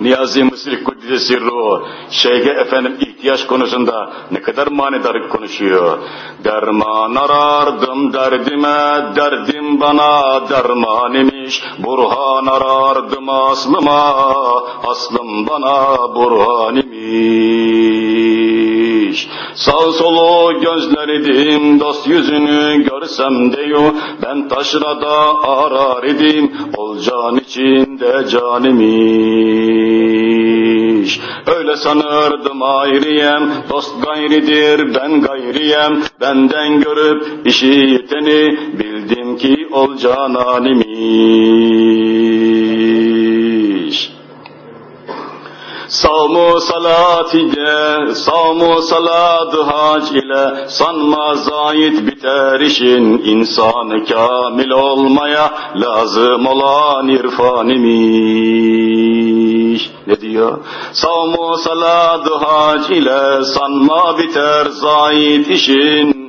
Niyazi Mısri Kuddise Sirru, Şeyh'e efendim ihtiyaç konusunda ne kadar manidar konuşuyor. Derman arardım derdime, derdim bana derman imiş. Burhan arardım aslıma, aslım bana burhan imiş. Sağ solu gözleridim, dost yüzünü görsem deyo, ben taşrada arar idim, ol can içinde can imiş. Öyle sanırdım ayrıyem, dost gayridir, ben gayriyem, benden görüp işiteni, bildim ki ol canan imiş. Savmu salat ile, savmu salat hac ile, sanma zayit biter işin, insanı kamil olmaya lazım olan irfan imiş. Ne diyor? Savmu salat hac ile, sanma biter zayit işin,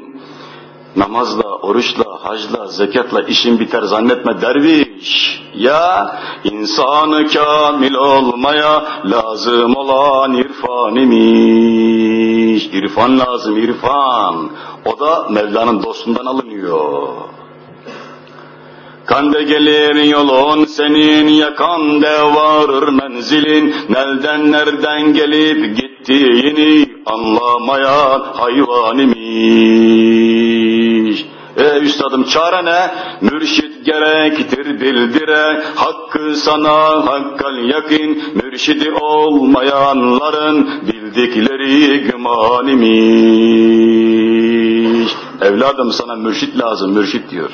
Namazla, oruçla, hacla, zekatla işin biter zannetme derviş. Ya insanı kamil olmaya lazım olan irfan imiş. İrfan lazım, irfan. O da Mevla'nın dostundan alınıyor. Kande gelir yolun senin, yakan de menzilin, nereden nereden gelip gittiğini anlamayan hayvan imiş. E üstadım çare ne? Mürşit gerektir dildire, hakkı sana hakkal yakin, mürşidi olmayanların bildikleri güman imiş. Evladım sana mürşit lazım, mürşit diyor.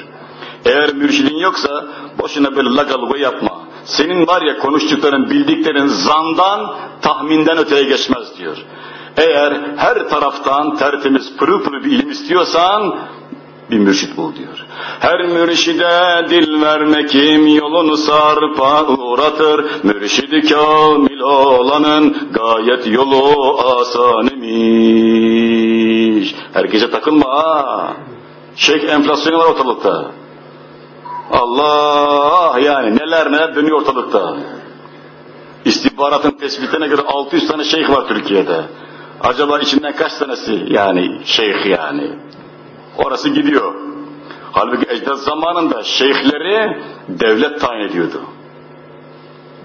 Eğer mürşidin yoksa boşuna böyle lagalığı yapma. Senin var ya konuştukların, bildiklerin zandan, tahminden öteye geçmez diyor. Eğer her taraftan tertemiz pırıl pırıl bir ilim istiyorsan bir mürşit bul diyor. Her mürşide dil vermek kim yolunu sarpa uğratır. Mürşidi kamil olanın gayet yolu asan imiş. Herkese takılma ha. Şeyh enflasyonu var ortalıkta. Allah yani neler neler dönüyor ortalıkta. İstihbaratın tespitine göre 600 tane şeyh var Türkiye'de. Acaba içinden kaç tanesi yani şeyh yani. Orası gidiyor. Halbuki ecdat zamanında şeyhleri devlet tayin ediyordu.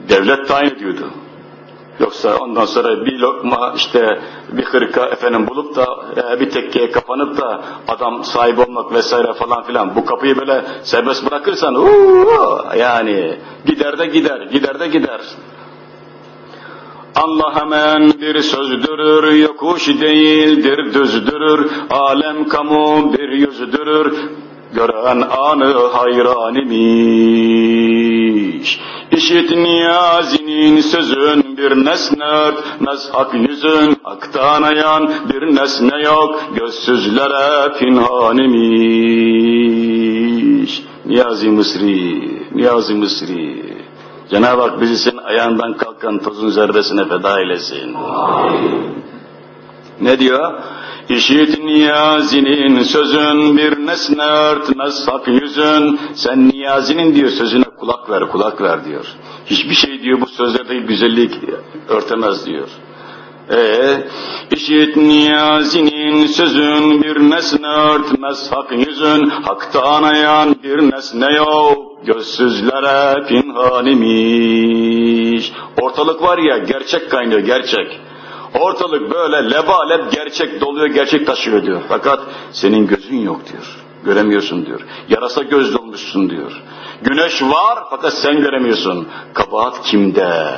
Devlet tayin ediyordu. Yoksa ondan sonra bir lokma işte bir hırka efendim bulup da e, bir tekkeye kapanıp da adam sahibi olmak vesaire falan filan bu kapıyı böyle serbest bırakırsan uuu, yani gider de gider, gider de gider. Allah hemen bir sözdürür, yokuş değildir düzdürür, alem kamu bir yüzdürür, gören anı hayran imiş. İşit niyazinin sözün bir nesne örtmez hak yüzün, haktan ayan bir nesne yok, gözsüzlere pinhan imiş. Niyazi Mısri, Niyazi Mısri. Cenab-ı Hak bizi senin ayağından kalkan tozun zerresine feda eylesin. Ne diyor? İşit niyazinin sözün bir nesne örtmez hak yüzün. Sen niyazinin diyor sözüne kulak ver, kulak ver diyor. Hiçbir şey diyor bu sözlerde güzellik örtemez diyor. Ee, işit niyazinin sözün bir nesne örtmez hak yüzün, haktan ayan bir nesne yok, gözsüzlere pinhan imiş. Ortalık var ya gerçek kaynıyor gerçek. Ortalık böyle lebalep gerçek doluyor, gerçek taşıyor diyor. Fakat senin gözün yok diyor. Göremiyorsun diyor. Yarasa göz dolmuşsun diyor. Güneş var fakat sen göremiyorsun. Kabahat kimde?